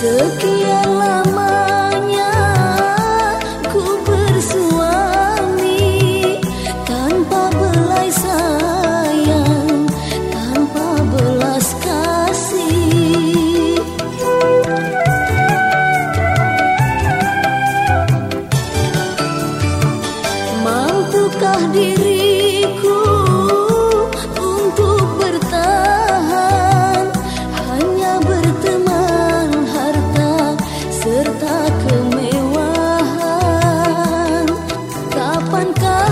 Sekian lamanya ku bersuami tanpa belai sayang, tanpa belas kasih. Mampukah diri 歌。